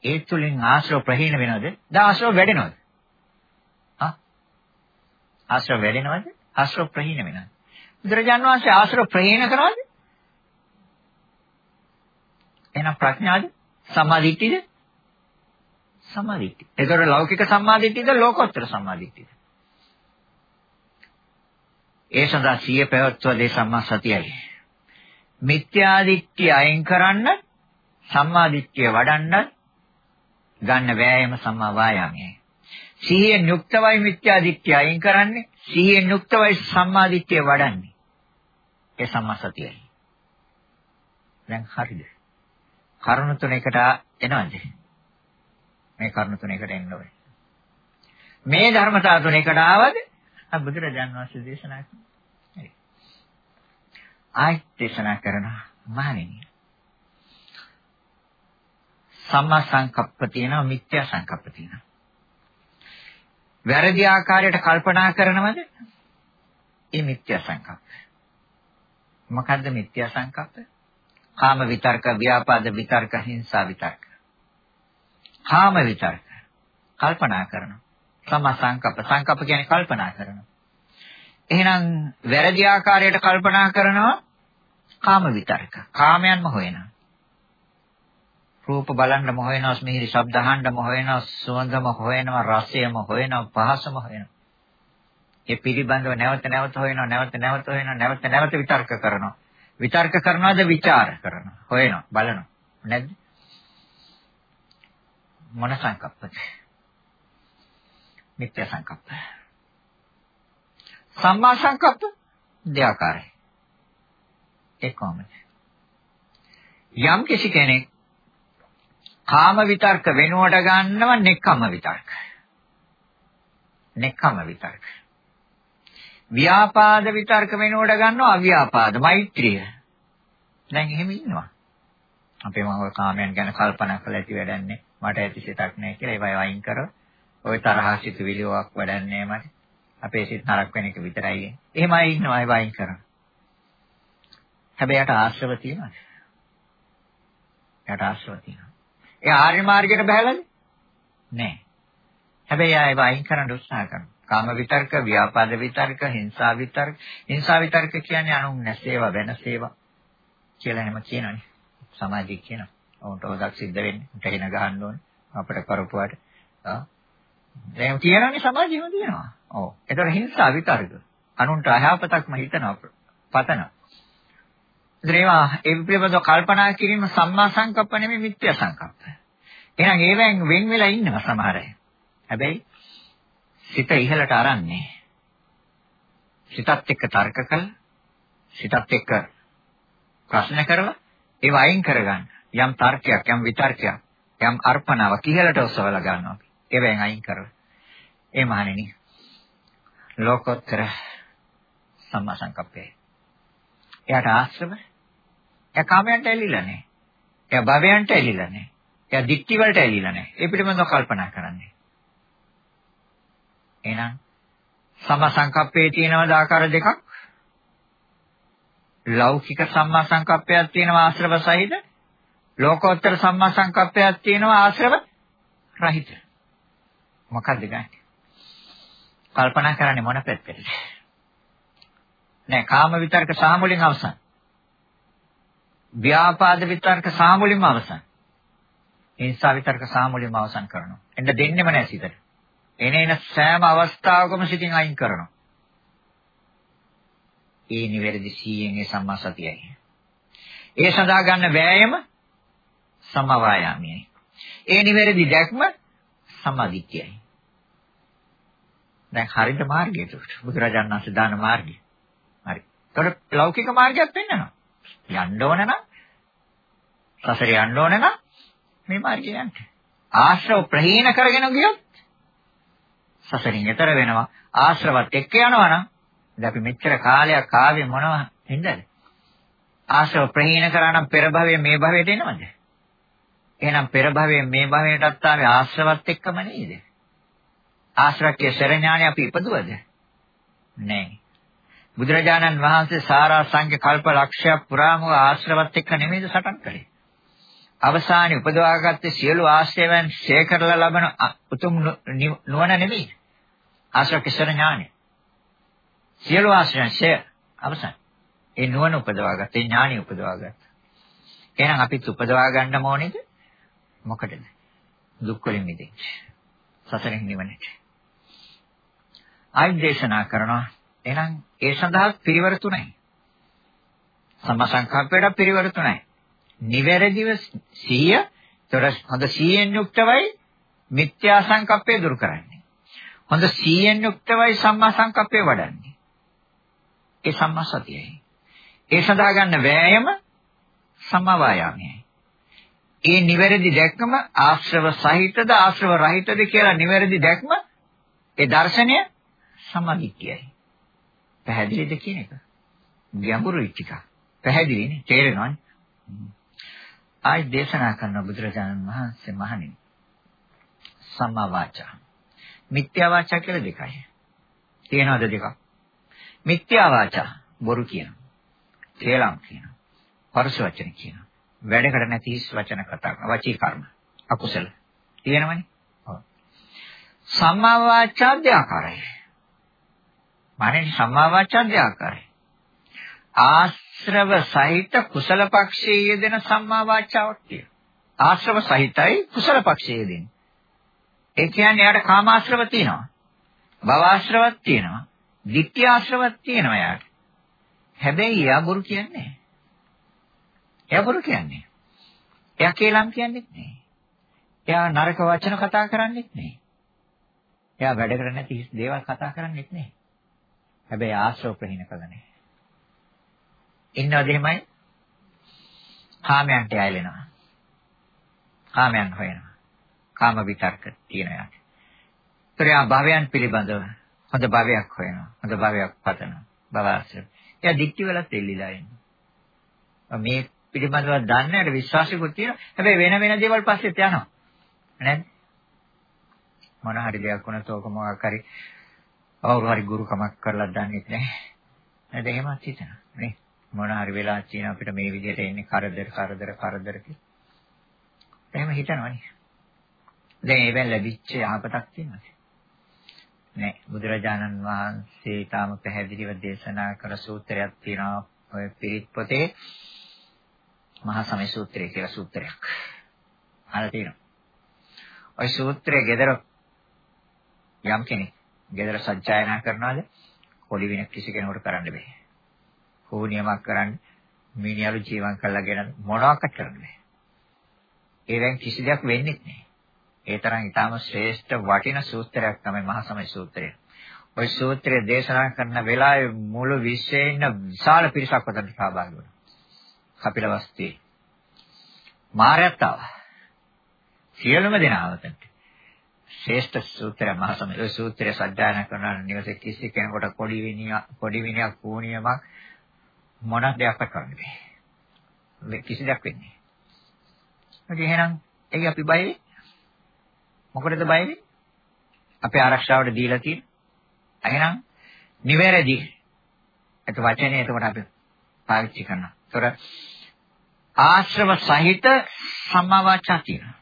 ඒ තුලින් ආශ්‍රව ප්‍රහීන වෙනවද? දා ආශ්‍රව වැඩෙනවද? ආ ආශ්‍රව වැඩෙනවද? ආශ්‍රව ප්‍රහීන වෙනවද? බුදුරජාන් වහන්සේ ආශ්‍රව ප්‍රහීන කරනවද? එහෙනම් ප්‍රඥාද? සම්මාදිට්ඨියද? සම්මාදිට්ඨිය. ඒතර ලෞකික සම්මාදිට්ඨියද ලෝකෝත්තර සම්මාදිට්ඨියද? ඒ සඳහා සිය පැවැත්වුව සම්මා සතියයි. මිත්‍යාදිට්ඨිය අයින් කරන්න සම්මාදිට්ඨිය වඩන්න ගන්න වෑයම සම්මා වායාමයයි. සිහියෙන් යුක්තවයි මිත්‍යාදිට්ඨිය අයින් කරන්නේ සිහියෙන් යුක්තවයි සම්මාදිට්ඨිය වඩන්නේ. ඒ සම්මා සතියයි. දැන් හරිද? කරුණ තුන එකට එනවද? මේ කරුණ තුන එකට එන්න ඕනේ. මේ ධර්මතාව තුන එකට ආවද? බුදුරජාන් වහන්සේ දේශනා කළා. ආයත් දේශනා කරනවා මහණෙනි. සම්මා සංකප්ප තියෙනවා මිත්‍යා සංකප්ප තියෙනවා. වැරදි ආකාරයට කල්පනා කරනවද? ඒ මිත්‍යා සංකප්ප. මොකද්ද මිත්‍යා සංකප්ප? කාම විතර්ක, ව්‍යාපාද විතර්ක, හිංසා විතර්ක. කාම විතර්ක. කල්පනා කරනවා. සම්මා සංකප්ප. සංකප්ප කියන්නේ කල්පනා කරනවා. එහෙනම් වැරදි ආකාරයට කල්පනා කරනවා කාම විතර්ක. කාමයන්ම හොයනවා. රූප බලන්නම හොයනවා, මිහිරි ශබ්ද අහන්නම හොයනවා, සුවඳම හොයනවා, රසයම හොයනවා, පහසම හොයනවා. ඒ පිළිබඳව නැවත නැවත හොයනවා, නැවත නැවත හොයනවා, නැවත නැවත විතර්ක කරනවා. විතර්ක කරනවාද විචාර කරනවා. හොයනවා, බලනවා. නැද්ද? මොන සංකප්පද? මිත්‍යා සංකප්ප. සම්මා සංකප්ප දෙආකාරයි. ඒ කොහොමද? යම් කිසි කෙනෙක් කාම විතර්ක වෙනුවට ගන්නව නෙක්ඛම්ම විතර්ක. නෙක්ඛම්ම විතර්ක. ව්‍යාපාද විතර්ක වෙනුවට ගන්නවා අව්‍යාපාද මෛත්‍රිය. දැන් එහෙම ඉන්නවා. අපේ මම කාමයන් ගැන කල්පනා කළා ඇති වැඩන්නේ. මට ඇති සිතක් නැහැ කියලා ඒවයි වයින් කරව. ওই තරහ සිතුවිලියක් වැඩන්නේ මට. අපේ සිත නරක වෙන එක විතරයි. එහෙමයි ඉන්නවා ඒ වයින් කරන. හැබැයි යට ආශ්‍රව තියෙනවද? යට ආශ්‍රව තියෙනවා. ඒ ආර්ය මාර්ගයට බහැලාද? නැහැ. හැබැයි ආයෙ වයින් කරන්න උත්සාහ කරනවා. කාම විතර්ක, ව්‍යාපාද විතර්ක, හිංසා විතර්ක. හිංසා විතර්ක කියන්නේ අනුන් නැසේවා වෙනසේවා කියලා එහෙම කියනවනේ. සමාජික කියනවා. ඔවුන්ට ඔදක් සිද්ධ වෙන්නේ. උන්ට හින ගහන්න ඕනේ. අපිට කරපුවාට. ආ. එහෙම කියනවනේ සමාජෙම තියෙනවා. ඔව්. ඒතර හිංසා විතර්ක. අනුන්ට අයහපතක්ම හිතනවා, පතනවා. ඒවා ඒ පිළිබඳව කල්පනා කිරීම සම්මා සංකප්ප නෙමෙයි මිත්‍යා සංකප්ප. එහෙනම් ඒවෙන් වෙන් වෙලා ඉන්නවා සමහර අය. හැබැයි සිත ඉහළට අරන්නේ. සිතත් එක්ක තර්ක කළා. සිතත් එක්ක ප්‍රශ්න කරලා ඒව අයින් කරගන්න. යම් තර්කයක්, යම් විතර්කයක්, යම් අර්පණාවක් ඉහළට ඔසවලා ගන්නවා අපි. ඒවෙන් අයින් කරලා. ඒ මහණෙනි. ලෝකෝත්තර සම්මා සංකප්පේ. එයාට ආශ්‍රම එයා කාමයන්ට ඇලිලා නැහැ. එයා භවයන්ට ඇලිලා නැහැ. එයා දික්ටි වලට ඇලිලා නැහැ. ඒ පිළිබඳව කල්පනා කරන්නේ. එහෙනම් සම සංකප්පේ තියෙනවද ආකාර දෙකක්? ලෞකික සම්මා සංකප්පයක් තියෙනවා ආශ්‍රව සහිත. ලෝකෝත්තර සම්මා සංකප්පයක් තියෙනවා ආශ්‍රව රහිත. මොකක්ද ගන්නේ? කල්පනා කරන්නේ මොන පැත්තටද? නෑ කාම විතර්ක සාමුලින් අවසන්. ව්‍යාපාද විතර්ක සාමුලින්ම අවසන්. හිංසා විතර්ක සාමුලින්ම අවසන් කරනවා. එන්න දෙන්නෙම නෑ සිතට. එනේන සෑම අවස්ථාවකම සිතින් අයින් කරනවා. ඒ නිවැරදි සීයෙන් ඒ සම්මා සතියයි. ඒ සඳහා ගන්න වෑයම සම්මා වායාමයයි. ඒ නිවැරදි දැක්ම සම්මා දිට්ඨියයි. දැන් හරියට මාර්ගය ඒකට බුදුරජාණන් වහන්සේ දාන මාර්ගය. හරි. ඒකට ලෞකික මාර්ගයක් වෙන්නනවා. යන්න ඕන නම් සසර යන්න ඕන නම් මේ මාර්ගය යන්න. ආශ්‍රව ප්‍රහීන කරගෙන ගියොත් සසරින් එතර වෙනවා. ආශ්‍රවත් එක්ක යනවා නම් දැන් අපි මෙච්චර කාලයක් ආවේ මොනවා හින්දාද? ආශ්‍රව ප්‍රහීන කරා නම් පෙර භවයේ මේ භවයට එනවද? එහෙනම් පෙර භවයේ මේ භවයටත් ආවේ ආශ්‍රවත් එක්කම නේද? ආශ්‍රකයේ සරඥාණි අපි ඉපදුවද? නැහැ. බුදුරජාණන් වහන්සේ සාරා සංඛ්‍ය කල්ප ලක්ෂයක් පුරාම ආශ්‍රවත් එක්ක නෙමෙයිද සටන් කළේ. අවසානයේ උපදවාගත්තේ සියලු ආශ්‍රයයන් ශේ කරලා ලබන උතුම් නුවණ නෙමෙයි. ආශ්‍රකේශර ඥානය. සියලු ආශ්‍රයන් ශේ අවසන්. ඒ නුවණ උපදවාගත්තේ ඥානි උපදවාගත්තා. එහෙනම් අපිත් උපදවා ගන්න ඕනේද? මොකටද? දුක් වලින් මිදෙන්න. සසරෙන් නිවනට. ආයි දේශනා කරනවා. එහෙනම් ඒ සඳහා පිරිවර තුනයි. සම්මා සංකල්පයට පිරිවර තුනයි. නිවැරදිව සිහිය, තොර හොඳ සිහියෙන් යුක්තවයි මිත්‍යා සංකප්පය දුරු කරන්නේ. හොඳ සිහියෙන් යුක්තවයි සම්මා සංකප්පය වඩන්නේ. ඒ සම්මා සතියයි. ඒ සඳහා ගන්න වෑයම සම්මා වායාමයයි. ඒ නිවැරදි දැක්ම ආශ්‍රව සහිතද ආශ්‍රව රහිතද කියලා නිවැරදි දැක්ම ඒ දර්ශනය සම්මාදිට්ඨියයි. පැහැදිලිද කියන එක? ගැඹුරුයි ටික. පැහැදිලිනේ තේරෙනවනේ. ආයි දේශනා කරන බුදුරජාණන් වහන්සේ මහණෙනි. සම්මා වාචා. මිත්‍යා වාචා කියලා දෙකයි. තියෙනවද දෙකක්? මිත්‍යා වාචා බොරු කියනවා. කේලම් කියනවා. පරස වචන කියනවා. වැඩකට නැති හිස් වචන කතා කරනවා. වචී කර්ම. අකුසල. තියෙනවනේ. ඔව්. සම්මා වාචා දෙආකාරයි. මානේ සම්මා වාචා දෙආකාරයි. ආශ්‍රව සහිත කුසල පක්ෂයේ යෙදෙන සම්මා වාචාවක් තියෙනවා. ආශ්‍රව සහිතයි කුසල පක්ෂයේ යෙදෙන්නේ. ඒ කියන්නේ යාට කාමාශ්‍රව තියෙනවා. භවආශ්‍රවක් තියෙනවා. ditthya ආශ්‍රවක් තියෙනවා යාට. හැබැයි එයා බොරු කියන්නේ එයා බොරු කියන්නේ. එයා කේලම් කියන්නේත් නෑ. එයා නරක වචන කතා කරන්නේත් නෑ. එයා වැඩ කර නැති දේවල් කතා කරන්නේත් නෑ. හැබැයි ආශ්‍රව ප්‍රහීන කළ නෑ. ඉන්නවද එහෙමයි? කාමයන්ට ඇලෙනවා. කාමයන් හොයනවා. කාම විතර්ක තියෙනවා. ඒතර යා භවයන් පිළිබඳව හොඳ භවයක් හොයනවා. හොඳ භවයක් පතනවා. භවආශ්‍රය. එයා දික්ටි වලත් එල්ලිලා ඉන්නවා. මේ පිළිබඳව දන්නේ නැහැ විශ්වාසිකුත් තියෙනවා. හැබැයි වෙන වෙන දේවල් පස්සෙත් යනවා. නේද? මොන හරි දෙයක් වුණත් ඕක මොකක් හරි කවුරු හරි ගුරුකමක් කරලා දන්නේ නැහැ. නේද? එහෙමත් හිතනවා. නේ? මොන හරි වෙලා තියෙන අපිට මේ විදිහට එන්නේ කරදර කරදර කරදර කියලා. එහෙම හිතනවනේ. දැන් ඒවෙන් ලැබිච්ච යහපතක් තියෙනවද? නෑ. බුදුරජාණන් වහන්සේ ඊටාම පැහැදිලිව දේශනා කළ සූත්‍රයක් තියෙනවා. ඔය පිරිත් පොතේ මහා සමය සූත්‍රය කියලා සූත්‍රයක්. අහලා තියෙනවා. ওই සූත්‍රයේ gedara යම් කෙනෙක් gedara සත්‍යයනා කරනවාද? පොඩි වෙන කිසි කෙනෙකුට කරන්න බෑ. හෝනියමක් කරන්න මිනිහලු ජීවන් කළාගෙන මොනවාක් කරන්න බෑ. ඒවෙන් කිසි දෙයක් වෙන්නේ නැහැ. ඒ තරම් ඊටාම ශ්‍රේෂ්ඨ වටින සූත්‍රයක් තමයි මහා සමය සූත්‍රය. ওই සූත්‍රය දේශනා කරන වෙලාවේ මුළු විශ්වයේ ඉන්න විශාල පිරිසක් උඩට සහභාගී වුණා. කපිලවස්තුවේ. මාරයත් ආවා. සියලුම දෙනා අවතන්ට. ශ්‍රේෂ්ඨ සූත්‍රය මහා සමය. ওই සූත්‍රය සජ්ජායනා කරන නිවසේ කිසි කෙනෙකුට පොඩි විනිය පොඩි විනියක් කෝණියමක් මොන දෙයක් කරන්න බෑ. මේ කිසි දෙයක් වෙන්නේ නැහැ. එහෙනම් ඒක අපි බය වෙන්නේ. මොකටද බය වෙන්නේ? අපේ ආරක්ෂාවට දීලා තියෙන. එහෙනම් නිවැරදි. ඒක වචනේ එතකොට අපි පාවිච්චි කරනවා. ඒතර ආශ්‍රව සහිත සම්මා වාචා තියෙනවා.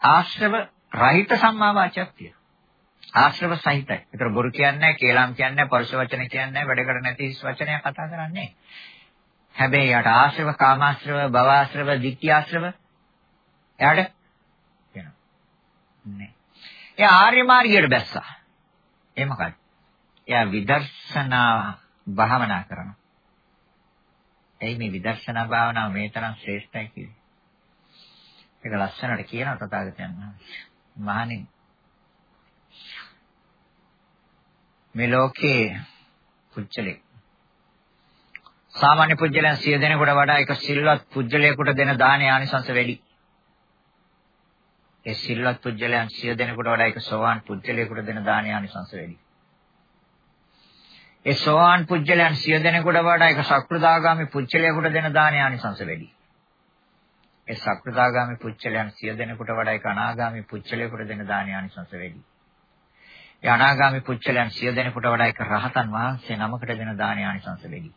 ආශ්‍රව රහිත සම්මා වාචාක් තියෙනවා. ආශ්‍රව සහිතයි. ඒතර බොරු කියන්නේ කේලම් කියන්නේ පරුෂ වචන කියන්නේ වැඩ කර නැති වචනයක් කතා කරන්නේ. හැබැයි යාට ආශ්‍රව කාමාශ්‍රව භවආශ්‍රව ditthියාශ්‍රව එයාට වෙනවා. නේ. එයා ආර්ය මාර්ගයට බැස්සා. ඒ මොකක්ද? එයා විදර්ශනා භාවනා කරනවා. එයි මේ විදර්ශනා භාවනාව මේ තරම් ශ්‍රේෂ්ඨයි කියන්නේ. ඒක ලස්සනට කියනවා තථාගතයන් වහන්සේ. මහණෙනි මේ ලෝකේ පුච්චලෙක් සාමාන්‍ය පුජ්‍යලයන් 100 දෙනෙකුට වඩා එක සිල්වත් පුජ්‍යලයකට දෙන දානේ ආනිසංස වැඩි. ඒ සිල්වත් පුජ්‍යලයන් 100 දෙනෙකුට වඩා එක සෝවාන් පුජ්‍යලයකට දෙන දානේ ආනිසංස වැඩි. ඒ සෝවාන් පුජ්‍යලයන් 100 දෙනෙකුට වඩා එක සක්‍රදාගාමි පුජ්‍යලයකට දෙන දානේ ආනිසංස වැඩි. ඒ සක්‍රදාගාමි පුජ්‍යලයන් 100 දෙනෙකුට වඩා එක අනාගාමි පුජ්‍යලයකට දෙන දානේ ආනිසංස වැඩි. ඒ අනාගාමි පුජ්‍යලයන් 100 දෙනෙකුට වඩා එක රහතන් වහන්සේ නමකට දෙන දානේ ආනිසංස වැඩි.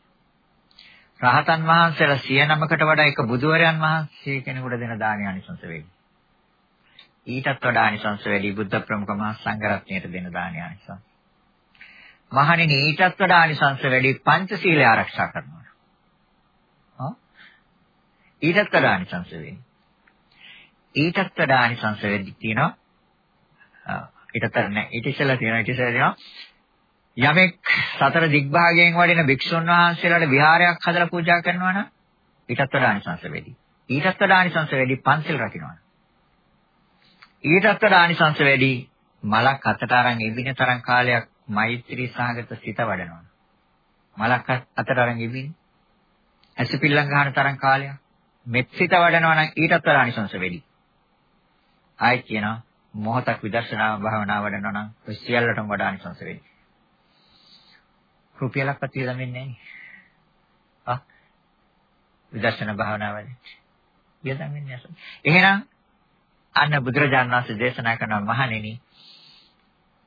රහතන් වහන්සේලා 109කට වඩා එක බුදුවරයන් වහන්සේ කෙනෙකුට දෙන දානි ආනිසංස වෙයි. ඊටත් වඩා ආනිසංස වැඩි බුද්ධ ප්‍රමුඛ මහා සංඝරත්නයට දෙන දානි ආනිසංස. මහණෙනි ඊටත් වඩා ආනිසංස වැඩි පංචශීලය ආරක්ෂා කරනවා. හා ඊටත් වඩා ආනිසංස වෙයි. ඊටත් වඩා ආනිසංස වෙද්දි තියෙනවා ඊටතර නෑ ඊට ඉස්සෙල්ලා තියෙනවා ඊට ඉස්සෙල්ලා තියෙනවා යමෙක් සතර දිග්භාගයෙන් වඩින භික්ෂුන් වහන්සේලාට විහාරයක් හදලා පූජා කරනවා නම් ඊටත් වඩා ආනිසංස වැඩි. ඊටත් වඩා ආනිසංස වැඩි පන්සල් රකින්නවා. ඊටත් වඩා ආනිසංස වැඩි මලක් අතට අරන් ඉබින තරම් කාලයක් මෛත්‍රී සහගත සිත වඩනවා. මලක් අතට අරන් ඉබින ඇසිපිල්ලම් ගන්න තරම් කාලයක් මෙත් සිත වඩනවා නම් ඊටත් වඩා ආනිසංස වැඩි. ආයි කියනවා මොහොතක් විදර්ශනා භාවනාව වඩනවා නම් ඔය සියල්ලටම වඩා ආනිසංස වැඩි. රුපියලක්වත් තියලා දෙන්නේ නැහැ. ආ විදර්ශනා භාවනාවදී. තියලා දෙන්නේ නැහැ. එහෙනම් අන්න බුදුරජාණන් වහන්සේ දේශනා කරන මහණෙනි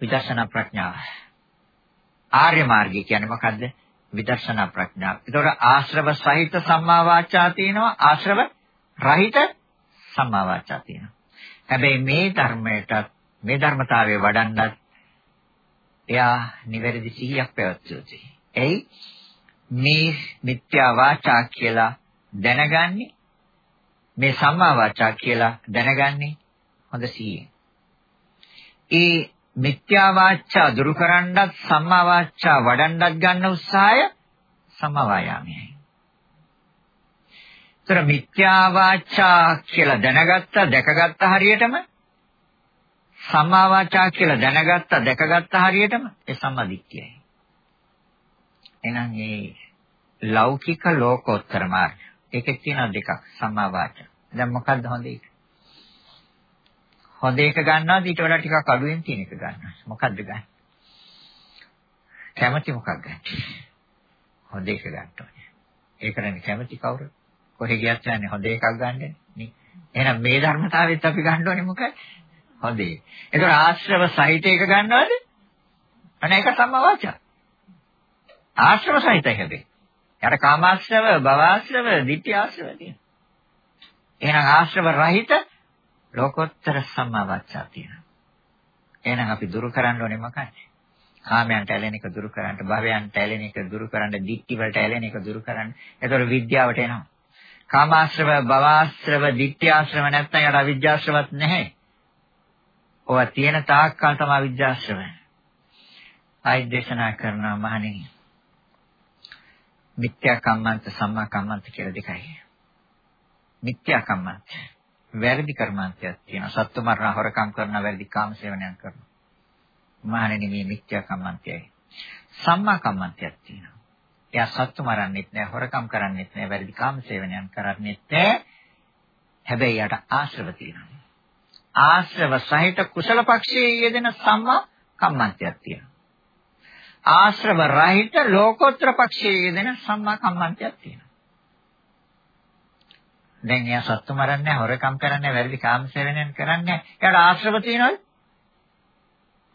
විදර්ශනා ප්‍රඥාව. ආර්ය මාර්ගය කියන්නේ මොකද්ද? විදර්ශනා ප්‍රඥාව. ඒතකොට ආශ්‍රව සහිත සම්මා වාචා තියෙනවා ආශ්‍රව රහිත සම්මා වාචා තියෙනවා. හැබැයි මේ ධර්මයට මේ ධර්මතාවය වඩන්නත් එයා නිවැරදි සිහියක් පැවැත්වුවොත්. එයි මේ මිත්‍යා වාචා කියලා දැනගන්නේ මේ සම්මා වාචා කියලා දැනගන්නේ හොඳ සිහියෙන්. ඒ මිත්‍යා වාචා දුරු කරන්නත් සම්මා වාචා වඩන්නත් ගන්න උත්සාහය සම්මා වායාමයයි. ତර මිත්‍යා වාචා කියලා දැනගත්ත දැකගත්ත හරියටම සම්මා වාචා කියලා දැනගත්ත දැකගත්ත හරියටම ඒ සම්මාදිට්ඨියයි. එහෙනම් මේ ලෞකික ලෝකෝත්තර මාර්ගය. ඒකේ තියෙන දෙකක් සම්මා වාචා. දැන් මොකක්ද හොඳ එක? හොඳ එක ගන්නවද ඊට වඩා ටිකක් අඩුවෙන් තියෙන එක ගන්නවද? මොකක්ද ගන්න? කැමති මොකක් ගන්න? හොඳ එක ගන්න ඕනේ. ඒකනේ කැමති කවුරු? කොහෙ ගියත් යන්නේ හොඳ එකක් ගන්නනේ. නේ. එහෙනම් මේ ධර්මතාවෙත් අපි ගන්න ඕනේ මොකක්ද? හොඳේ. ඒතර ආශ්‍රව සහිත එක ගන්නවද? අනේ ඒක සම්මා වාචා. ආශ්‍රව සහිතයි හැබැයි. යට කාමාශ්‍රව, භවආශ්‍රව, ditthi ආශ්‍රව තියෙනවා. එහෙනම් ආශ්‍රව රහිත ලෝකෝත්තර සම්මා වාචා තියෙනවා. එහෙනම් අපි දුරු කරන්න ඕනේ මොකක්ද? කාමයන්ට ඇලෙන එක දුරු කරන්න, භවයන්ට ඇලෙන එක දුරු කරන්න, ditthi වලට ඇලෙන එක දුරු කරන්න. ඒතර විද්‍යාවට එනවා. කාමාශ්‍රව, භවආශ්‍රව, ditthi ආශ්‍රව නැත්නම් යට අවිජ්ජාශ්‍රවත් නැහැ. ඔය තියෙන තාක්කල් තමයි විද්‍යාශ්‍රවය. ආයි දේශනා කරනවා මහණෙනි. මිත්‍යා කම්මන්ත සම්මා කම්මන්ත කියලා දෙකයි. මිත්‍යා කම්මන්ත වැරදි කර්මාන්තයක් තියෙනවා. සත්තු මරණ හොරකම් කරන වැරදි කාම සේවනයක් කරනවා. මහණෙනි මේ මිත්‍යා කම්මන්තයයි. සම්මා කම්මන්තයක් තියෙනවා. එයා සත්තු මරන්නෙත් නෑ, හොරකම් කරන්නෙත් නෑ, වැරදි කාම සේවනයක් කරන්නෙත් නෑ. හැබැයි යට ආශ්‍රව තියෙනවා. ආශ්‍රව සහිත කුසල පක්ෂයේ යෙදෙන සම්මා කම්මන්තයක් තියෙනවා. ආශ්‍රව රහිත ලෝකෝත්තර පක්ෂයේ යෙදෙන සම්මා කම්මන්තයක් තියෙනවා. දැන් එයා සත්තු මරන්නේ හොරකම් කරන්නේ වැරදි කාමසේවනයන් කරන්නේ එයාට ආශ්‍රව තියෙනවද?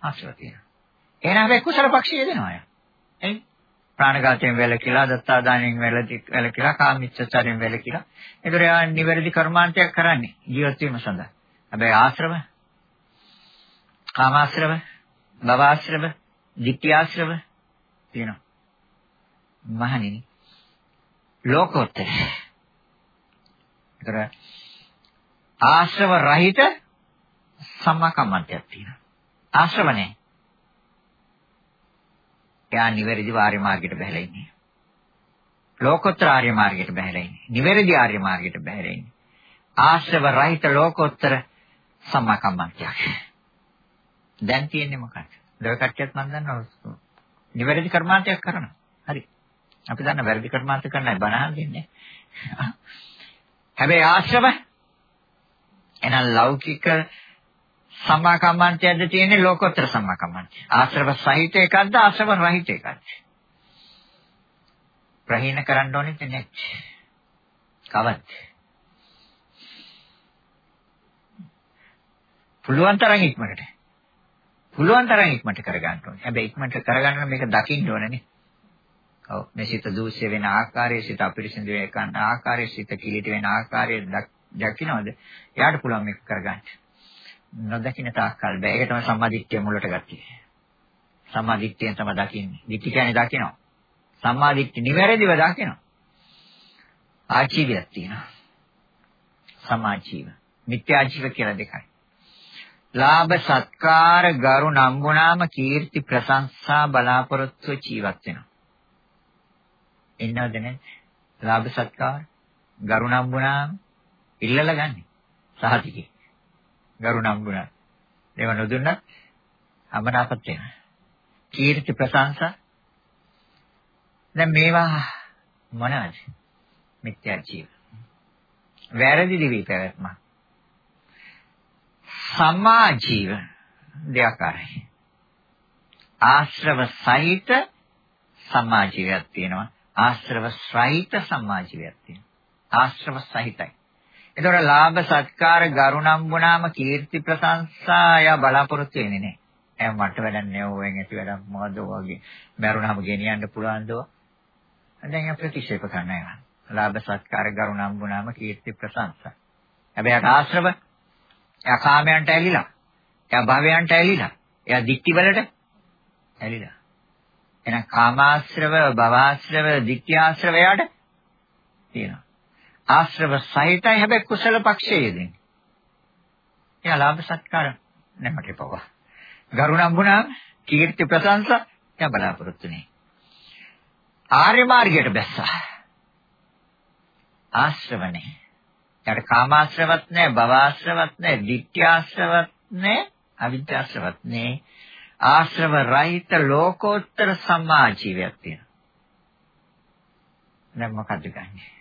ආශ්‍රව තියෙනවා. එහෙනම් හැබැයි කුසල පක්ෂයේ යෙදෙනවා එයා. එයි ප්‍රාණඝාතයෙන් වැළකීලා දත්තාදානයෙන් වැළකීලා කාමීච්ඡචාරයෙන් වැළකීලා ඒතර එයා නිවැරදි කර්මාන්තයක් කරන්නේ ජීවත් වීම සඳහා. හැබැයි ආශ්‍රව කාමාශ්‍රව භවආශ්‍රව ditthියාශ්‍රව තියෙනවා මහණෙනි ලෝකෝත්තර ඒතර ආශ්‍රව රහිත සම්මා කම්මන්තයක් තියෙනවා ආශ්‍රව නැහැ. එයා නිවැරදි ආර්ය මාර්ගයට බහැලා ඉන්නේ. ලෝකෝත්තර ආර්ය මාර්ගයට බහැලා ඉන්නේ. නිවැරදි ආර්ය මාර්ගයට බහැලා ඉන්නේ. ආශ්‍රව රහිත ලෝකෝත්තර සම්මා කම්මන්තයක්. දැන් තියෙන්නේ මොකක්ද? දෙව කට්ටියත් මම දන්නවා. නිවැරදි කර්මාන්තයක් කරනවා. හරි. අපි දන්න වැරදි කර්මාන්ත කරන්නයි බණහන් දෙන්නේ. හැබැයි ආශ්‍රව එහෙනම් ලෞකික සම්මා කම්මන්තයද තියෙන්නේ ලෝකෝත්තර සම්මා කම්මන්තය. ආශ්‍රව සහිත එකක්ද ආශ්‍රව රහිත එකක්ද? ප්‍රහීන කරන්න ඕනේ නැහැ. කවද්ද? පුළුවන් තරම් ඉක්මනට. පුළුවන් තරම් ඉක්මනට කරගන්න ඕනේ. හැබැයි ඉක්මනට කරගන්න මේක දකින්න ඕනේ ඔව් මේ සිත දූෂ්‍ය වෙන ආකාරය, සිත අපිරිසිදු වෙන ආකාරය, සිත කිලිට වෙන ආකාරය දකින්නවද? එයාට පුළුවන් මේක කරගන්න. නොදකින්න තාක්කල් බෑ. ඒක තමයි සම්මාදිට්ඨිය මුලට ගත්තේ. සම්මාදිට්ඨියෙන් තමයි දකින්නේ. දිට්ඨි කියන්නේ දකිනවා. සම්මාදිට්ඨි නිවැරදිව දකිනවා. ආජීවයක් තියෙනවා. සමාජීව. මිත්‍යාජීව කියලා දෙකයි. ලාභ සත්කාර ගරු නම්බුනාම කීර්ති ප්‍රශංසා බලාපොරොත්තු ජීවත් වෙනවා. එන්නවද නැද්ද? ලාභ සත්කාර ගරු නම්බුනාම ඉල්ලලා ගන්න. සහතිකේ. ගරු නම්බුනා. ඒව නොදුන්නත් අමනාපත් වෙනවා. කීර්ති ප්‍රශංසා දැන් මේවා මොනවද? මිත්‍යා ජීව. වැරදි දිවි පැවැත්ම. සම්මා ජීව දෙයක්කාරයි. ආශ්‍රව සහිත සම්මා ජීවයක් තියෙනවා. ආශ්‍රව සහිත සම්මා ජීවයක් තියෙනවා. ආශ්‍රව සහිතයි. එතකොට ලාභ සත්කාර ගරුණම්බුනාම කීර්ති ප්‍රශංසා යා බලාපොරොත්තු වෙන්නේ නැහැ. එහම මට වැඩක් නෑ ඕවෙන් ඇති වැඩක් මොකද ඔයගේ මරුණාම ගෙනියන්න පුළුවන් දෝ. දැන් අපි ප්‍රතික්ෂේප කරනවා. ලාභ සත්කාර ගරුණම්බුනාම කීර්ති ප්‍රශංසා. හැබැයි ආශ්‍රව එයා කාමයන්ට ඇලිලා. එයා භවයන්ට ඇලිලා. එයා දික්ටි වලට ඇලිලා. එහෙනම් කාමාශ්‍රව, භවආශ්‍රව, දික්ඛ්‍යාශ්‍රව යාට තියෙනවා. ආශ්‍රව සහිතයි හැබැයි කුසල පක්ෂයේ දෙන්නේ. එයා ලාභ සත්කාර නැමට පව. ගරුණම්බුණා කීර්ති ප්‍රශංසා එයා බලාපොරොත්තු නේ. ආර්ය මාර්ගයට බැස්සා. ආශ්‍රවනේ. යාට කාමාශ්‍රවත් නැහැ, භවආශ්‍රවත් නැහැ, ditthyaශ්‍රවත් නැහැ, අවිද්‍යාශ්‍රවත් නැහැ. ආශ්‍රව රහිත ලෝකෝත්තර සම්මා ජීවිතයක් තියෙනවා. දැන් මොකද්ද ගන්නේ?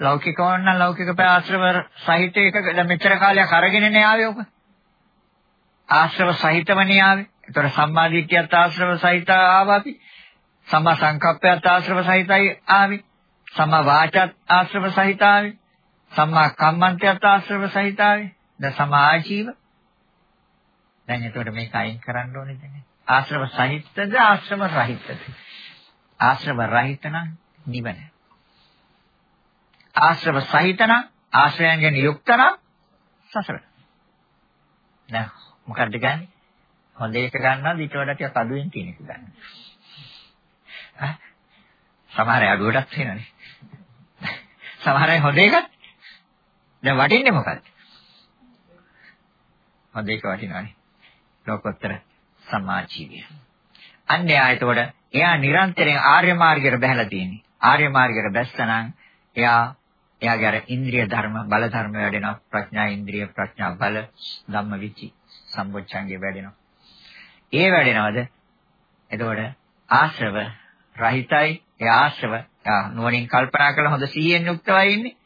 ලෞකික වන්න ලෞකික ආශ්‍රව සහිත එක දැන් මෙච්චර කාලයක් අරගෙනනේ ආවේ ඔබ. ආශ්‍රව සහිතවනේ ආවේ. ඒතර සම්මාදිට්ඨියත් ආශ්‍රව සහිත ආවා අපි. සම්මා සංකප්පයත් ආශ්‍රව සහිතයි ආවේ. සම්මා වාචත් ආශ්‍රව සහිත ආවේ. සම්මා කම්මන්තයත් ආශ්‍රව සහිත ආවේ. දැන් සම්මා ආජීව. දැන් එතකොට මේක අයින් කරන්න ඕනේ දැන්. ආශ්‍රව සහිතද ආශ්‍රව රහිතද? ආශ්‍රව රහිත නම් නිවන. ආශ්‍රව සහිත නම් ආශ්‍රයයන්ගෙන් යුක්ත නම් සසර. දැන් මොකක්ද ගන්නේ? හොඳ එක ගන්නවද ඊට වඩා ටිකක් අඩුවෙන් තියෙන එක ගන්න. ආ සමහර අය අඩුවටත් වෙනනේ. සමහර අය හොඳ එකත් දැන් වටින්නේ මොකද්ද? හොඳ එක වටිනවනේ. ලෝකෝත්තර සමාජීවිය. අන්නේ ආයතවල එයා නිරන්තරයෙන් ආර්ය මාර්ගයට බැහැලා තියෙන්නේ. ආර්ය මාර්ගයට බැස්සනම් එයා එයාගේ අර ඉන්ද්‍රිය ධර්ම බල ධර්ම වැඩෙනවා ප්‍රඥා ඉන්ද්‍රිය ප්‍රඥා බල ධම්ම විචි සම්බොච්චංගේ වැඩෙනවා. ඒ වැඩෙනවද? එතකොට ආශ්‍රව රහිතයි ඒ ආශ්‍රව නුවණින් කල්පනා කරලා හොඳ සිහියෙන් යුක්තවයි ඉන්නේ.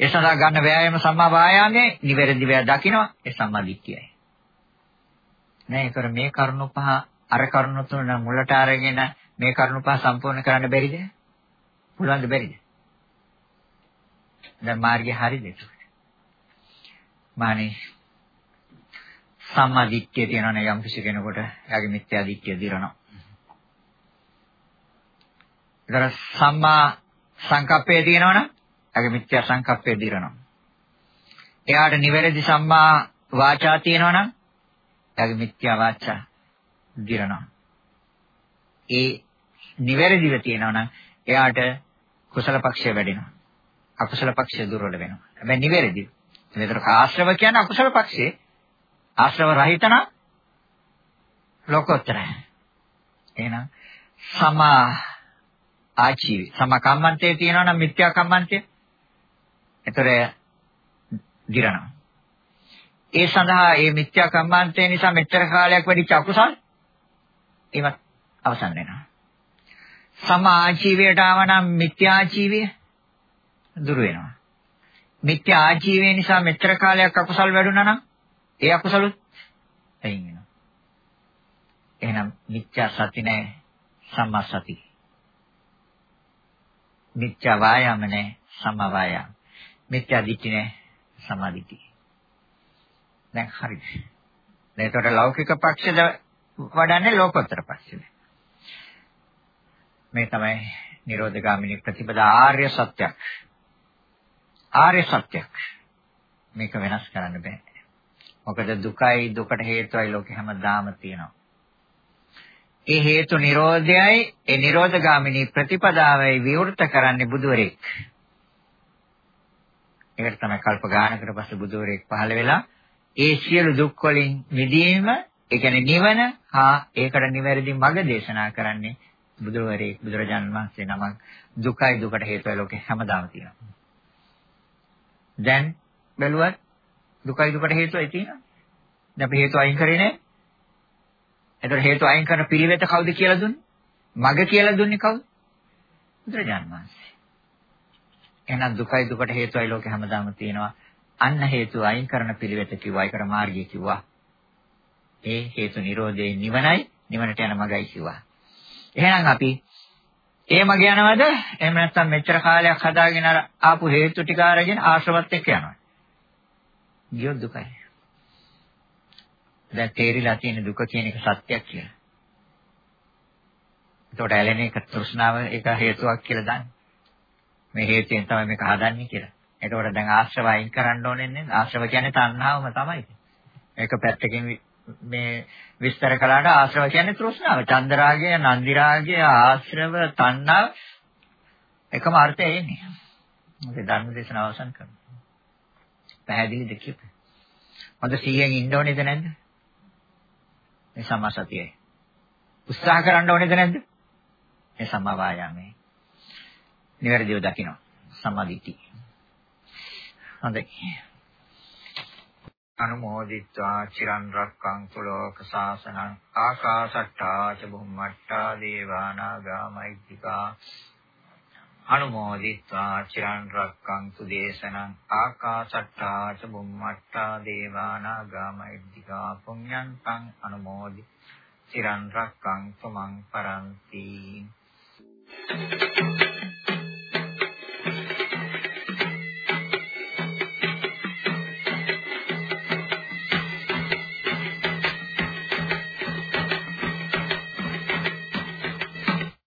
ඒ සඳහා ගන්න වෑයම සම්මා වායාමයේ නිවැරදිව දකිනවා ඒ සම්මා දිට්ඨියයි. නෑ ඒතර මේ කරුණු පහ අර කරුණු තුන මුලට අරගෙන මේ කරුණු පහ සම්පූර්ණ කරන්න බැරිද? පුළුවන්ද බැරිද? දැන් මාර්ගය හරිද ඒක? මානේ සම්මා දිට්ඨිය තියෙනවනේ යම් කිසි කෙනෙකුට එයාගේ මිත්‍යා දිට්ඨිය දිරනවා. ඒතර සම්මා සංකප්පය තියෙනවනම් එයාගේ මිත්‍යා සංකප්පය දිරනවා. එයාට නිවැරදි සම්මා වාචා තියෙනවනම් එයාගේ මිත්‍යා වාචා දිරනවා. ඒ නිවැරදිව තියෙනවනම් එයාට කුසල පක්ෂය වැඩෙනවා. අකුසල පක්ෂය දුර්වල වෙනවා. හැබැයි නිවැරදි. ඒතර ආශ්‍රව කියන්නේ අකුසල පක්ෂේ. ආශ්‍රව රහිත නම් ලෝකෝත්තරයි. එහෙනම් සමා ආචීවි සම කම්මන්තේ තියෙනවා නම් මිත්‍යා කම්මන්තේ. ඒතර ගිරනවා. ඒ සඳහා මේ මිත්‍යා කම්මන්තේ නිසා මෙච්චර කාලයක් වැඩි චකුසල් ඒවත් අවසන් වෙනවා. සම ආජීවයට ආවනම් මිත්‍යා ආජීවය දුර වෙනවා. මිත්‍යා ආජීවය නිසා මෙච්චර කාලයක් අකුසල් වැඩුණා නම් ඒ අකුසලුත් අයින් වෙනවා. එහෙනම් මිත්‍යා සති නැහැ සම්මා සති. මිත්‍යා වායාම නැහැ සම්මා වායාම. මිත්‍යා දිට්ඨි නැහැ සම්මා දිට්ඨි. දැන් හරිද? දැන් ඒකට ලෞකික පක්ෂද වඩන්නේ ලෝකෝත්තර පක්ෂද? මේ තමයි නිරෝධගාමිනී ප්‍රතිපදා ආර්ය සත්‍යයක්. ආර්ය සත්‍යයක්. මේක වෙනස් කරන්න බෑ. මොකද දුකයි දුකට හේතුවයි ලෝකේ හැමදාම තියෙනවා. ඒ හේතු නිරෝධයයි ඒ නිරෝධගාමිනී ප්‍රතිපදාවයි විවෘත කරන්නේ බුදුවරයෙක්. ඒකට තමයි කල්ප ගානකට පස්සේ බුදුවරයෙක් පහළ වෙලා ඒ සියලු දුක් වලින් මිදීම, ඒ කියන්නේ නිවන හා ඒකට නිවැරදි මඟ දේශනා කරන්නේ බුදුවරයෙක් බුදුරජාණන් වහන්සේ නමක් දුකයි දුකට හේතුවයි ලෝකේ හැමදාම තියෙනවා. දැන් බැලුවත් දුකයි දුකට හේතුවයි තියෙනවා. දැන් අපි හේතු අයින් කරේ නෑ. එතකොට හේතු අයින් කරන පිළිවෙත කවුද කියලා දුන්නේ? මග කියලා දුන්නේ කවුද? බුදුරජාණන් වහන්සේ. එහෙනම් දුකයි දුකට හේතුවයි ලෝකේ හැමදාම තියෙනවා. අන්න හේතු අයින් කරන පිළිවෙත කිව්වා. ඒකට මාර්ගය කිව්වා. ඒ හේතු නිරෝධේ නිවනයි නිවනට යන මගයි කිව්වා. එහෙනම් අපි ඒ මග යනවද? එහෙම නැත්නම් මෙච්චර කාලයක් හදාගෙන ආපු හේතු ටික අරගෙන ආශ්‍රවත් එක්ක යනවා. ගියොත් දුකයි. දැන් තේරිලා තියෙන දුක කියන එක සත්‍යයක් කියලා. ඒකට ඇලෙන එක තෘෂ්ණාව එක හේතුවක් කියලා දන්නේ. මේ හේතුයෙන් තමයි මේක හදන්නේ කියලා. ඒකට දැන් ආශ්‍රව අයින් කරන්න ඕනේ නේද? ආශ්‍රව කියන්නේ තණ්හාවම තමයි. මේක පැත්තකින් මේ විස්තර කළාට ආශ්‍රව කියන්නේ තෘෂ්ණාව. චන්දරාගය, නන්දිරාගය, ආශ්‍රව, තණ්හාව එකම අර්ථය එන්නේ. මොකද ධර්ම දේශන අවසන් කරනවා. පැහැදිලිද කියපේ? හොඳ 100න් ඉන්න ඕනේද නැද්ද? මේ සමාසතියයි. උත්සාහ කරන්න ඕනේද නැද්ද? මේ සම්මා වායාමයේ. නිවැරදිව දකින්න. සම්මාදිට්ඨි. හොඳයි. අනුමෝදිත්වා චිරන් රක්කං කුලෝක සාසනං. ආකාශට්ටා ච බුම්මට්ටා දේවානාගා මෛත්‍තිකා අනුමෝදිත්වා චිරන් රක්කං සුදේශනං. ආකාශට්ටා ච බුම්මට්ටා දේවානාගා මෛත්‍තිකා පුඤ්ඤන්තං අනුමෝදි. චිරන් රක්කං සමං පරන්ති. Thank you.